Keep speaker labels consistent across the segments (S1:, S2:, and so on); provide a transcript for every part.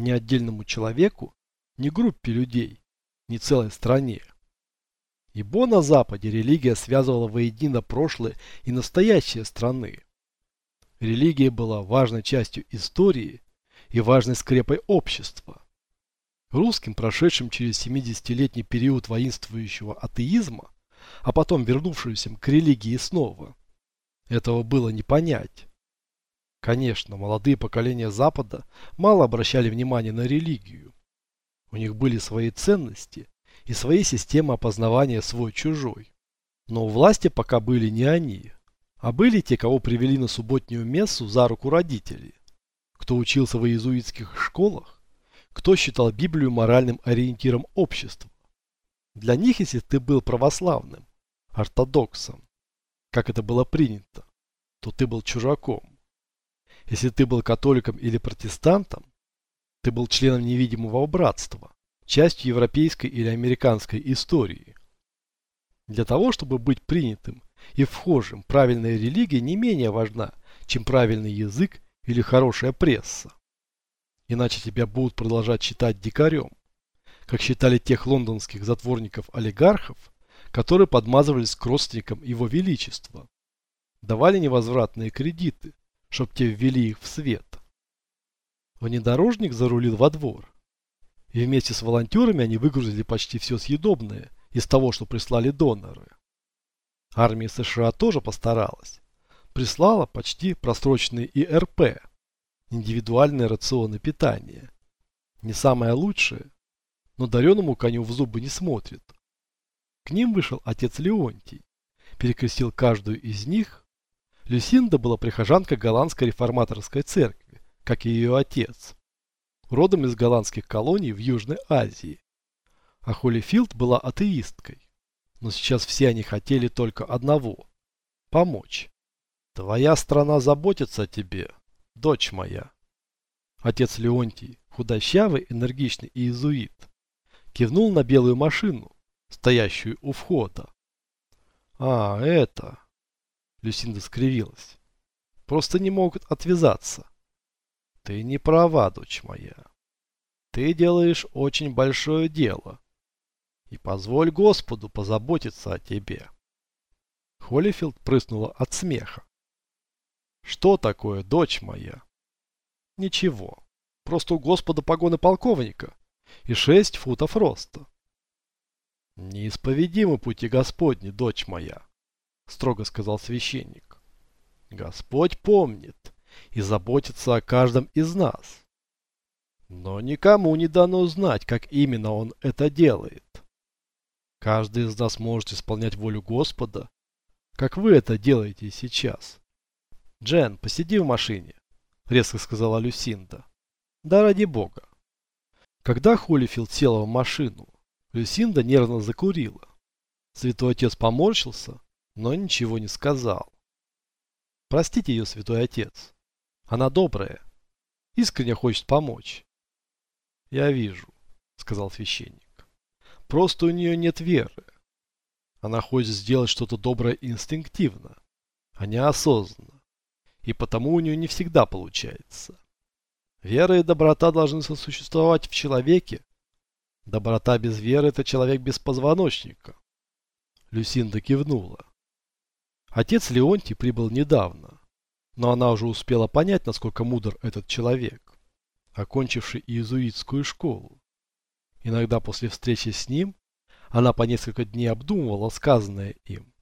S1: Ни отдельному человеку, ни группе людей, ни целой стране. Ибо на Западе религия связывала воедино прошлое и настоящее страны. Религия была важной частью истории и важной скрепой общества. Русским, прошедшим через 70-летний период воинствующего атеизма, а потом вернувшимся к религии снова, этого было не понять. Конечно, молодые поколения Запада мало обращали внимание на религию. У них были свои ценности и свои системы опознавания свой-чужой. Но у власти пока были не они, а были те, кого привели на субботнюю мессу за руку родители, кто учился в иезуитских школах, кто считал Библию моральным ориентиром общества. Для них, если ты был православным, ортодоксом, как это было принято, то ты был чужаком. Если ты был католиком или протестантом, ты был членом невидимого братства, частью европейской или американской истории. Для того, чтобы быть принятым и вхожим, правильная религия не менее важна, чем правильный язык или хорошая пресса. Иначе тебя будут продолжать считать дикарем, как считали тех лондонских затворников-олигархов, которые подмазывались к родственникам его величества, давали невозвратные кредиты, чтоб те ввели их в свет. Внедорожник зарулил во двор. И вместе с волонтерами они выгрузили почти все съедобное из того, что прислали доноры. Армия США тоже постаралась. Прислала почти просроченные ИРП, индивидуальные рационы питания. Не самое лучшее, но дареному коню в зубы не смотрит. К ним вышел отец Леонтий, перекрестил каждую из них Люсинда была прихожанкой голландской реформаторской церкви, как и ее отец, родом из голландских колоний в Южной Азии. А Холлифилд была атеисткой. Но сейчас все они хотели только одного – помочь. Твоя страна заботится о тебе, дочь моя. Отец Леонтий, худощавый, энергичный иезуит, кивнул на белую машину, стоящую у входа. А, это... Люсинда скривилась. Просто не могут отвязаться. Ты не права, дочь моя. Ты делаешь очень большое дело. И позволь Господу позаботиться о тебе. Холлифилд прыснула от смеха. Что такое, дочь моя? Ничего. Просто у Господа погоны полковника и шесть футов роста. Неисповедимы пути Господни, дочь моя строго сказал священник. Господь помнит и заботится о каждом из нас. Но никому не дано знать, как именно он это делает. Каждый из нас может исполнять волю Господа, как вы это делаете сейчас. Джен, посиди в машине, резко сказала Люсинда. Да ради бога. Когда Холлифилд села в машину, Люсинда нервно закурила. Святой отец поморщился но ничего не сказал. Простите ее, святой отец. Она добрая, искренне хочет помочь. Я вижу, сказал священник. Просто у нее нет веры. Она хочет сделать что-то доброе инстинктивно, а не осознанно. И потому у нее не всегда получается. Вера и доброта должны сосуществовать в человеке. Доброта без веры – это человек без позвоночника. Люсинда кивнула. Отец Леонтий прибыл недавно, но она уже успела понять, насколько мудр этот человек, окончивший иезуитскую школу. Иногда после встречи с ним она по несколько дней обдумывала сказанное им.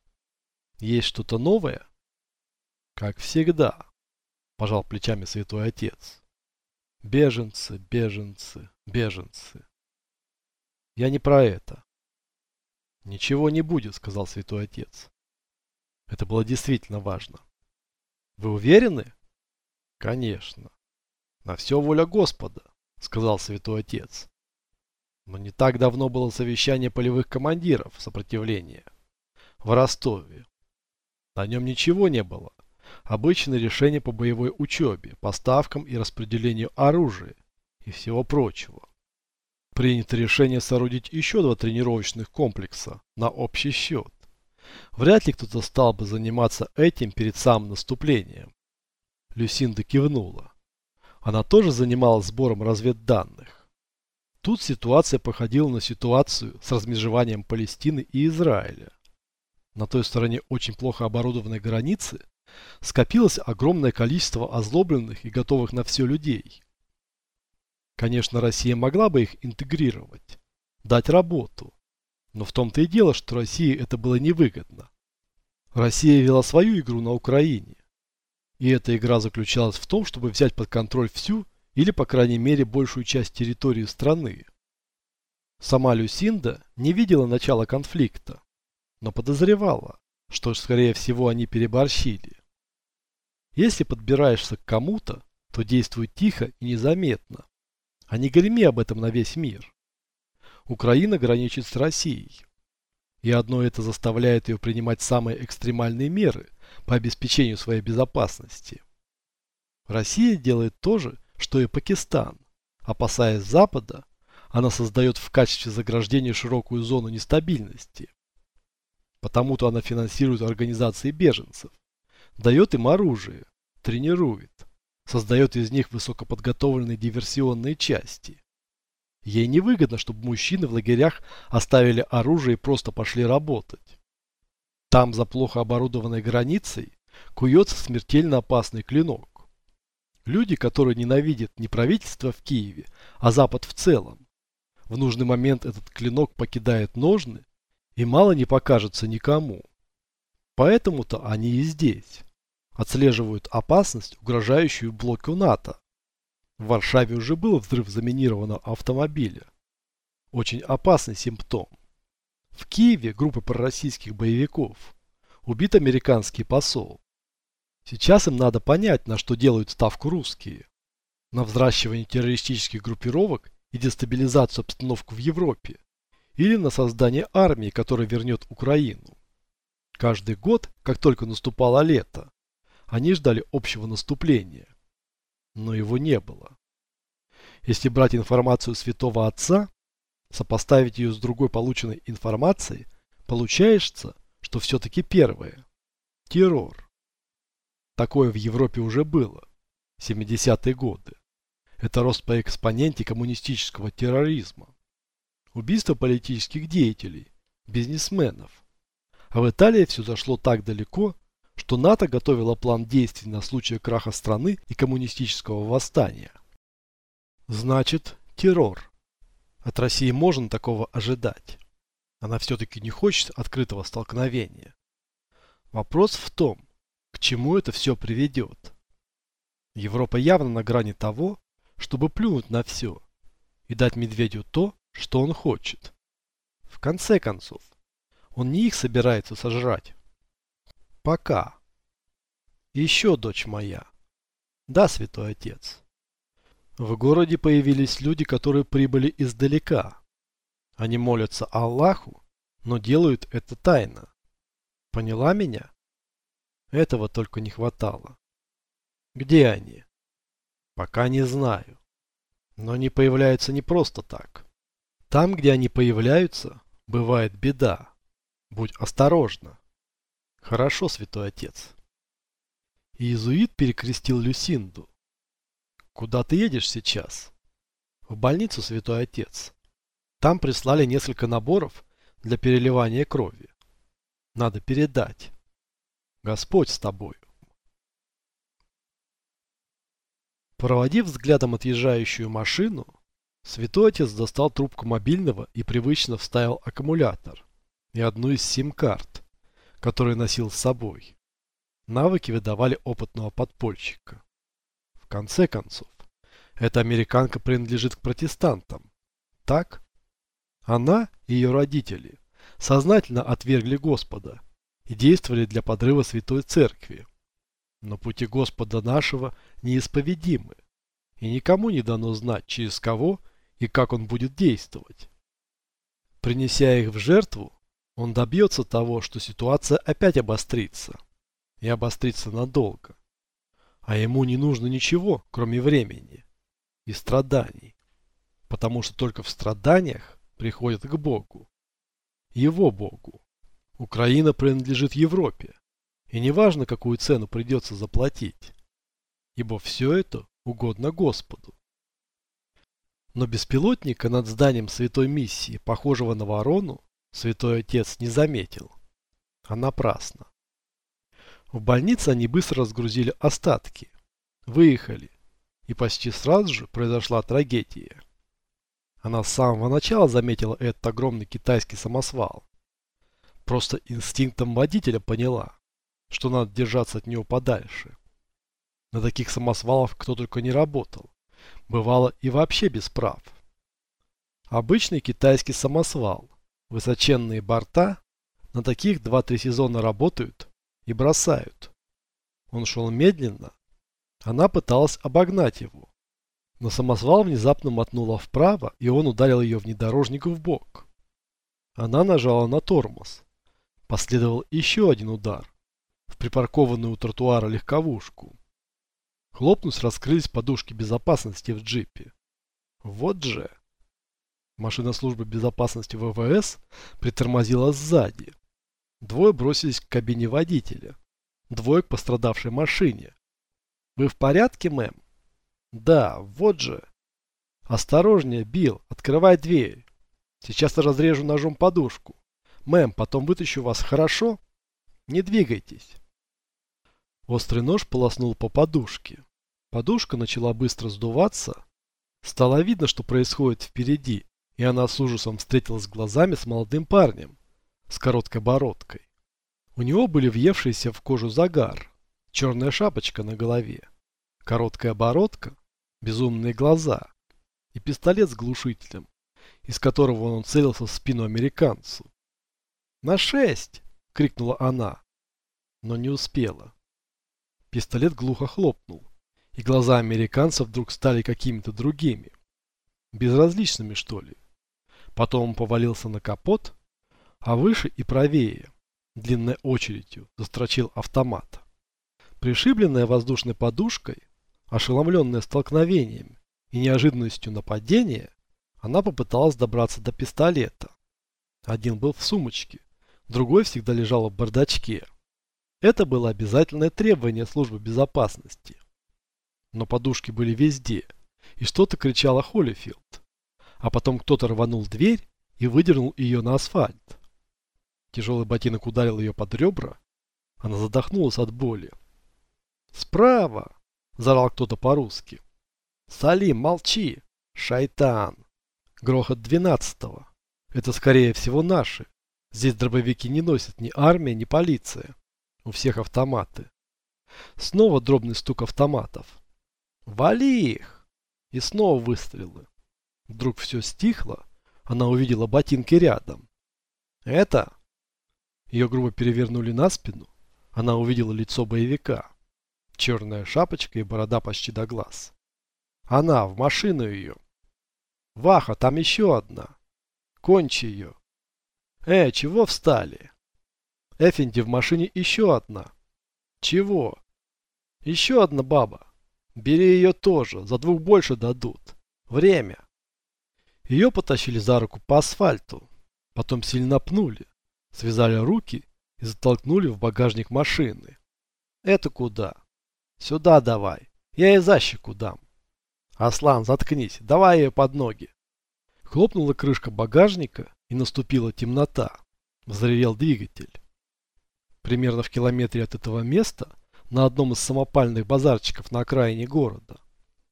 S1: Есть что-то новое? Как всегда, пожал плечами святой отец. Беженцы, беженцы, беженцы. Я не про это. Ничего не будет, сказал святой отец. Это было действительно важно. Вы уверены? Конечно. На все воля Господа, сказал святой отец. Но не так давно было совещание полевых командиров сопротивления в Ростове. На нем ничего не было. Обычное решение по боевой учебе, поставкам и распределению оружия и всего прочего. Принято решение соорудить еще два тренировочных комплекса на общий счет. Вряд ли кто-то стал бы заниматься этим перед самым наступлением. Люсинда кивнула. Она тоже занималась сбором разведданных. Тут ситуация походила на ситуацию с размежеванием Палестины и Израиля. На той стороне очень плохо оборудованной границы скопилось огромное количество озлобленных и готовых на все людей. Конечно, Россия могла бы их интегрировать, дать работу. Но в том-то и дело, что России это было невыгодно. Россия вела свою игру на Украине. И эта игра заключалась в том, чтобы взять под контроль всю или, по крайней мере, большую часть территории страны. Сама Люсинда не видела начала конфликта, но подозревала, что, скорее всего, они переборщили. Если подбираешься к кому-то, то действуй тихо и незаметно, а не греми об этом на весь мир. Украина граничит с Россией. И одно это заставляет ее принимать самые экстремальные меры по обеспечению своей безопасности. Россия делает то же, что и Пакистан. Опасаясь Запада, она создает в качестве заграждения широкую зону нестабильности. Потому-то она финансирует организации беженцев, дает им оружие, тренирует, создает из них высокоподготовленные диверсионные части. Ей невыгодно, чтобы мужчины в лагерях оставили оружие и просто пошли работать. Там, за плохо оборудованной границей, куется смертельно опасный клинок. Люди, которые ненавидят не правительство в Киеве, а Запад в целом, в нужный момент этот клинок покидает ножны и мало не покажется никому. Поэтому-то они и здесь. Отслеживают опасность, угрожающую блоку НАТО. В Варшаве уже был взрыв заминированного автомобиля. Очень опасный симптом. В Киеве группа пророссийских боевиков. Убит американский посол. Сейчас им надо понять, на что делают ставку русские. На взращивание террористических группировок и дестабилизацию обстановку в Европе. Или на создание армии, которая вернет Украину. Каждый год, как только наступало лето, они ждали общего наступления но его не было. Если брать информацию Святого Отца, сопоставить ее с другой полученной информацией, получается, что все-таки первое – террор. Такое в Европе уже было. 70-е годы. Это рост по экспоненте коммунистического терроризма. Убийство политических деятелей, бизнесменов. А в Италии все зашло так далеко, что НАТО готовило план действий на случай краха страны и коммунистического восстания. Значит, террор. От России можно такого ожидать. Она все-таки не хочет открытого столкновения. Вопрос в том, к чему это все приведет. Европа явно на грани того, чтобы плюнуть на все и дать медведю то, что он хочет. В конце концов, он не их собирается сожрать, Пока. Еще, дочь моя. Да, святой отец. В городе появились люди, которые прибыли издалека. Они молятся Аллаху, но делают это тайно. Поняла меня? Этого только не хватало. Где они? Пока не знаю. Но они появляются не просто так. Там, где они появляются, бывает беда. Будь осторожна. Хорошо, святой отец. Иезуит перекрестил Люсинду. Куда ты едешь сейчас? В больницу, святой отец. Там прислали несколько наборов для переливания крови. Надо передать. Господь с тобою. Проводив взглядом отъезжающую машину, святой отец достал трубку мобильного и привычно вставил аккумулятор и одну из сим-карт который носил с собой. Навыки выдавали опытного подпольщика. В конце концов, эта американка принадлежит к протестантам. Так? Она и ее родители сознательно отвергли Господа и действовали для подрыва Святой Церкви. Но пути Господа нашего неисповедимы, и никому не дано знать, через кого и как он будет действовать. Принеся их в жертву, он добьется того, что ситуация опять обострится. И обострится надолго. А ему не нужно ничего, кроме времени и страданий. Потому что только в страданиях приходят к Богу. Его Богу. Украина принадлежит Европе. И неважно, какую цену придется заплатить. Ибо все это угодно Господу. Но беспилотника над зданием святой миссии, похожего на ворону, святой отец не заметил. А напрасно. В больнице они быстро разгрузили остатки. Выехали. И почти сразу же произошла трагедия. Она с самого начала заметила этот огромный китайский самосвал. Просто инстинктом водителя поняла, что надо держаться от него подальше. На таких самосвалах кто только не работал. Бывало и вообще без прав. Обычный китайский самосвал. Высоченные борта. На таких 2-3 сезона работают и бросают. Он шел медленно. Она пыталась обогнать его. Но самосвал внезапно мотнула вправо, и он ударил ее внедорожник в бок. Она нажала на тормоз. Последовал еще один удар. В припаркованную у тротуара легковушку. Хлопнув, раскрылись подушки безопасности в джипе. Вот же. Машина службы безопасности ВВС притормозила сзади. Двое бросились к кабине водителя. Двое к пострадавшей машине. «Вы в порядке, мэм?» «Да, вот же». «Осторожнее, Билл, открывай дверь. Сейчас я разрежу ножом подушку. Мэм, потом вытащу вас, хорошо? Не двигайтесь». Острый нож полоснул по подушке. Подушка начала быстро сдуваться. Стало видно, что происходит впереди, и она с ужасом встретилась глазами с молодым парнем, с короткой бородкой. У него были въевшиеся в кожу загар, черная шапочка на голове, короткая бородка, безумные глаза и пистолет с глушителем, из которого он целился в спину американцу. «На шесть!» — крикнула она, но не успела. Пистолет глухо хлопнул, и глаза американца вдруг стали какими-то другими. Безразличными, что ли. Потом он повалился на капот, а выше и правее, длинной очередью, застрочил автомат. Пришибленная воздушной подушкой, ошеломленная столкновением и неожиданностью нападения, она попыталась добраться до пистолета. Один был в сумочке, другой всегда лежал в бардачке. Это было обязательное требование службы безопасности. Но подушки были везде, и что-то кричала Холлифилд. А потом кто-то рванул дверь и выдернул ее на асфальт. Тяжелый ботинок ударил ее под ребра. Она задохнулась от боли. «Справа!» – зарал кто-то по-русски. «Салим, молчи! Шайтан!» Грохот двенадцатого. Это скорее всего наши. Здесь дробовики не носят ни армия, ни полиция. У всех автоматы. Снова дробный стук автоматов. «Вали их!» И снова выстрелы. Вдруг все стихло. Она увидела ботинки рядом. «Это?» Ее грубо перевернули на спину. Она увидела лицо боевика. Черная шапочка и борода почти до глаз. Она, в машину ее. Ваха, там еще одна. Кончи ее. Э, чего встали? Эфенди, в машине еще одна. Чего? Еще одна баба. Бери ее тоже, за двух больше дадут. Время. Ее потащили за руку по асфальту. Потом сильно пнули. Связали руки и затолкнули в багажник машины. Это куда? Сюда давай. Я ей за щеку дам. Аслан, заткнись. Давай ее под ноги. Хлопнула крышка багажника и наступила темнота. Взревел двигатель. Примерно в километре от этого места на одном из самопальных базарчиков на окраине города.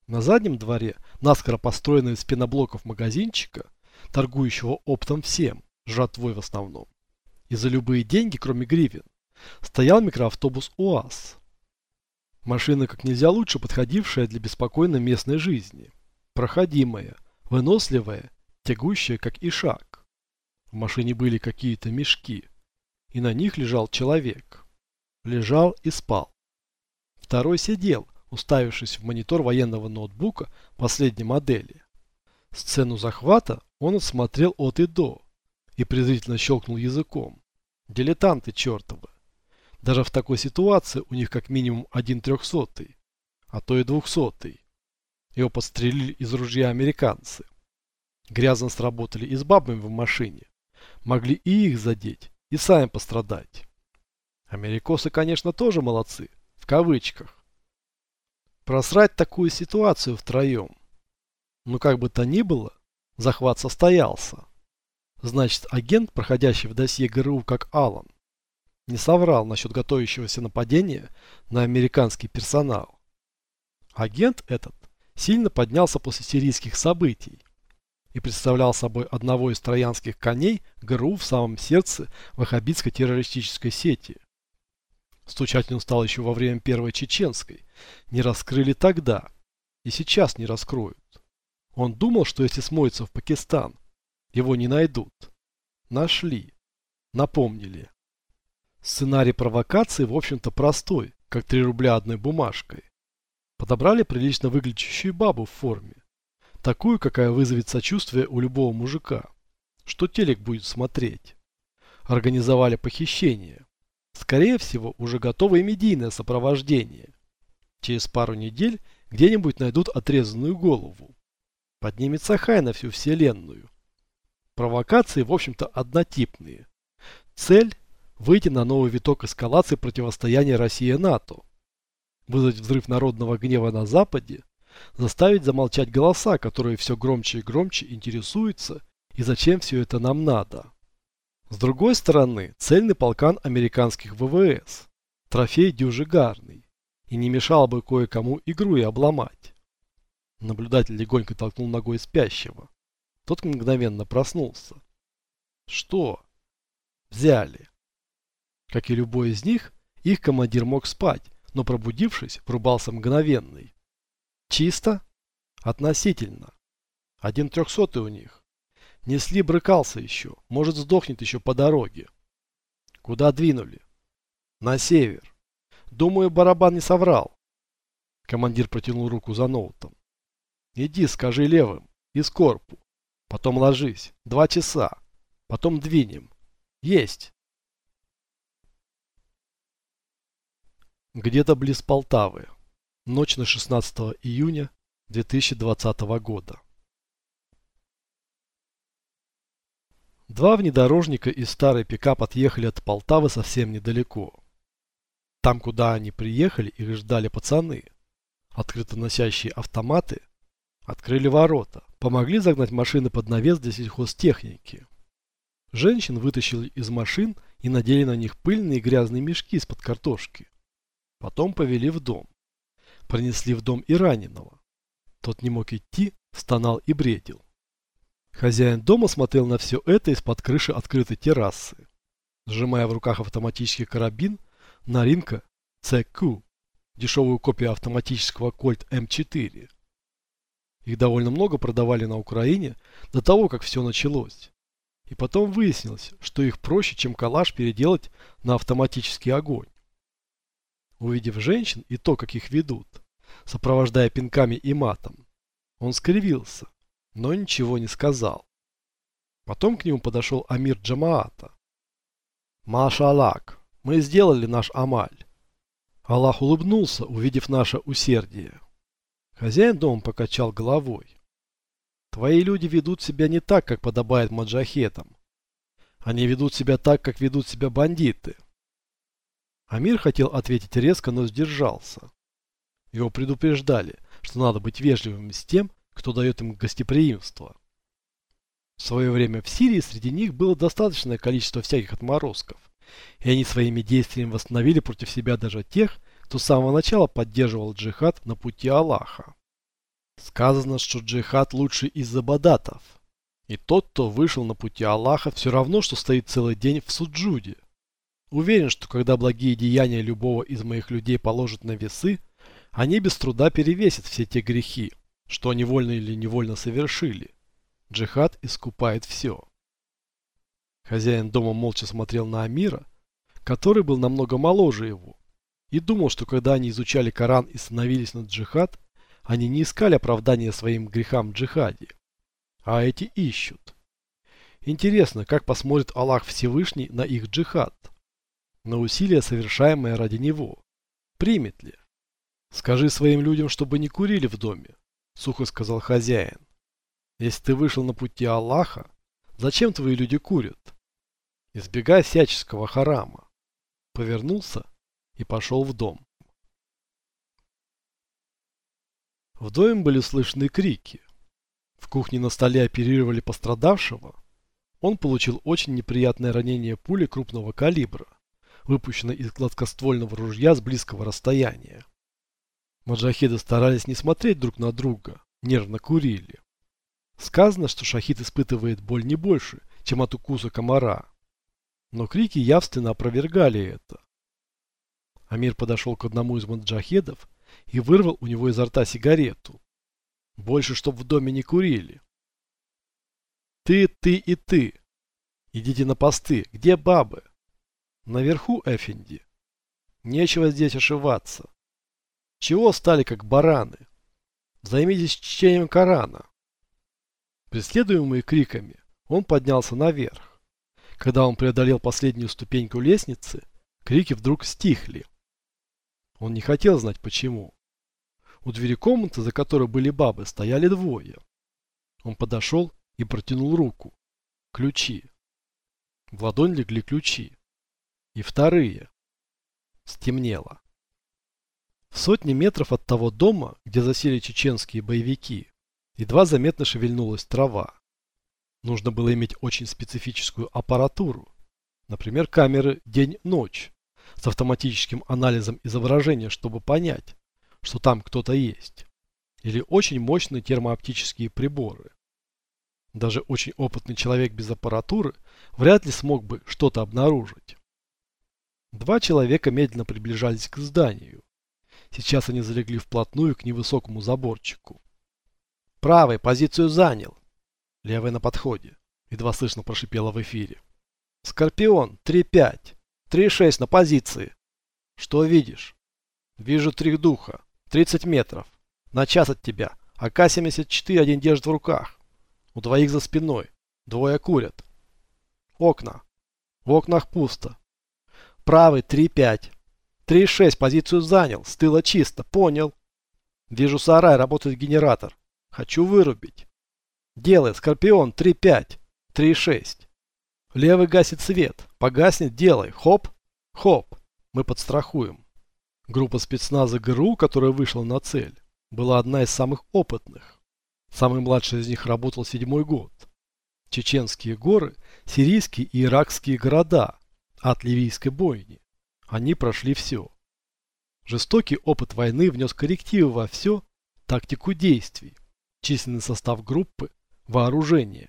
S1: На заднем дворе, наскоро построенного из пеноблоков магазинчика, торгующего оптом всем, жратвой в основном, и за любые деньги, кроме гривен, стоял микроавтобус УАЗ. Машина как нельзя лучше подходившая для беспокойной местной жизни. Проходимая, выносливая, тягущая как и шаг. В машине были какие-то мешки, и на них лежал человек. Лежал и спал. Второй сидел, уставившись в монитор военного ноутбука последней модели. Сцену захвата он осмотрел от и до и презрительно щелкнул языком. Дилетанты чертовы. Даже в такой ситуации у них как минимум один трехсотый, а то и двухсотый. Его подстрелили из ружья американцы. Грязно сработали и с бабами в машине. Могли и их задеть, и сами пострадать. Америкосы, конечно, тоже молодцы в кавычках. Просрать такую ситуацию втроем. Но как бы то ни было, захват состоялся. Значит, агент, проходящий в досье ГРУ как Алан, не соврал насчет готовящегося нападения на американский персонал. Агент этот сильно поднялся после сирийских событий и представлял собой одного из троянских коней ГРУ в самом сердце ваххабитской террористической сети. Стучать он стал еще во время Первой Чеченской. Не раскрыли тогда. И сейчас не раскроют. Он думал, что если смоется в Пакистан, его не найдут. Нашли. Напомнили. Сценарий провокации, в общем-то, простой, как 3 рубля одной бумажкой. Подобрали прилично выглядящую бабу в форме. Такую, какая вызовет сочувствие у любого мужика. Что телек будет смотреть. Организовали похищение. Скорее всего, уже готовое медийное сопровождение. Через пару недель где-нибудь найдут отрезанную голову. Поднимется хай на всю вселенную. Провокации, в общем-то, однотипные. Цель – выйти на новый виток эскалации противостояния России-НАТО. Вызвать взрыв народного гнева на Западе, заставить замолчать голоса, которые все громче и громче интересуются, и зачем все это нам надо. С другой стороны, цельный полкан американских ВВС, трофей дюжигарный, и не мешало бы кое-кому игру и обломать. Наблюдатель легонько толкнул ногой спящего. Тот мгновенно проснулся. Что? Взяли. Как и любой из них, их командир мог спать, но пробудившись, врубался мгновенный. Чисто? Относительно. Один трехсотый у них. Несли брыкался еще. Может сдохнет еще по дороге. Куда двинули? На север. Думаю, барабан не соврал. Командир протянул руку за ноутом. Иди, скажи левым. Из корпу. Потом ложись. Два часа. Потом двинем. Есть. Где-то близ Полтавы. Ночь на 16 июня 2020 года. Два внедорожника и старый пикап отъехали от Полтавы совсем недалеко. Там, куда они приехали, их ждали пацаны. Открыто носящие автоматы. Открыли ворота. Помогли загнать машины под навес для сельхозтехники. Женщин вытащили из машин и надели на них пыльные грязные мешки из-под картошки. Потом повели в дом. Принесли в дом и раненого. Тот не мог идти, стонал и бредил. Хозяин дома смотрел на все это из-под крыши открытой террасы. Сжимая в руках автоматический карабин, Наринка CQ, дешевую копию автоматического Colt M4. Их довольно много продавали на Украине до того, как все началось. И потом выяснилось, что их проще, чем калаш, переделать на автоматический огонь. Увидев женщин и то, как их ведут, сопровождая пинками и матом, он скривился, но ничего не сказал. Потом к нему подошел Амир Джамаата. «Маша Аллах, мы сделали наш амаль». Аллах улыбнулся, увидев наше усердие. Хозяин дома покачал головой. «Твои люди ведут себя не так, как подобает маджахетам. Они ведут себя так, как ведут себя бандиты. Амир хотел ответить резко, но сдержался. Его предупреждали, что надо быть вежливым с тем, кто дает им гостеприимство. В свое время в Сирии среди них было достаточное количество всяких отморозков, и они своими действиями восстановили против себя даже тех, кто с самого начала поддерживал джихад на пути Аллаха. Сказано, что джихад лучше из-за бадатов. И тот, кто вышел на пути Аллаха, все равно, что стоит целый день в суджуде. Уверен, что когда благие деяния любого из моих людей положат на весы, они без труда перевесят все те грехи, что они вольно или невольно совершили. Джихад искупает все. Хозяин дома молча смотрел на Амира, который был намного моложе его, и думал, что когда они изучали Коран и становились на джихад, они не искали оправдания своим грехам в джихаде, а эти ищут. Интересно, как посмотрит Аллах Всевышний на их джихад на усилия, совершаемые ради него. Примет ли? Скажи своим людям, чтобы не курили в доме, сухо сказал хозяин. Если ты вышел на пути Аллаха, зачем твои люди курят? Избегай всяческого харама. Повернулся и пошел в дом. В доме были слышны крики. В кухне на столе оперировали пострадавшего. Он получил очень неприятное ранение пули крупного калибра, выпущенной из гладкоствольного ружья с близкого расстояния. Маджахеды старались не смотреть друг на друга, нервно курили. Сказано, что шахид испытывает боль не больше, чем от укуса комара. Но крики явственно опровергали это. Амир подошел к одному из маджахедов и вырвал у него изо рта сигарету. Больше, чтоб в доме не курили. Ты, ты и ты. Идите на посты. Где бабы? Наверху, Эфенди. Нечего здесь ошиваться. Чего стали как бараны? Займитесь чтением Корана. Преследуемый криками, он поднялся наверх. Когда он преодолел последнюю ступеньку лестницы, крики вдруг стихли. Он не хотел знать почему. У двери комнаты, за которой были бабы, стояли двое. Он подошел и протянул руку. Ключи. В ладонь легли ключи. И вторые. Стемнело. В сотни метров от того дома, где засели чеченские боевики, едва заметно шевельнулась трава. Нужно было иметь очень специфическую аппаратуру. Например, камеры день-ночь с автоматическим анализом изображения, чтобы понять, что там кто-то есть. Или очень мощные термооптические приборы. Даже очень опытный человек без аппаратуры вряд ли смог бы что-то обнаружить. Два человека медленно приближались к зданию. Сейчас они залегли вплотную к невысокому заборчику. Правый позицию занял. Левый на подходе. Едва слышно прошипело в эфире. Скорпион, 3-5. 3-6 на позиции. Что видишь? Вижу три духа. 30 метров. На час от тебя. АК-74 один держит в руках. У двоих за спиной. Двое курят. Окна. В окнах пусто. Правый 3-5. 3-6 позицию занял. С тыла чисто. Понял. Вижу сарай, работает генератор. Хочу вырубить. Делай, Скорпион 3-5. 3-6. Левый гасит свет. Погаснет, делай. Хоп, хоп. Мы подстрахуем. Группа спецназа ГРУ, которая вышла на цель, была одна из самых опытных. Самый младший из них работал седьмой год. Чеченские горы, сирийские и иракские города от ливийской бойни. Они прошли все. Жестокий опыт войны внес коррективы во все, тактику действий, численный состав группы, вооружение.